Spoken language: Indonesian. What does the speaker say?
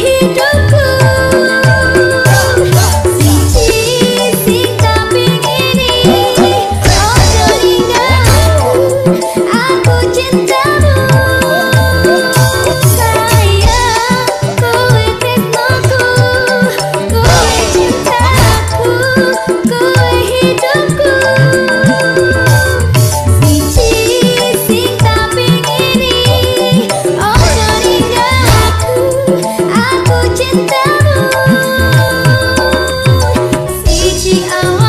一阵子。cintamu. Si amat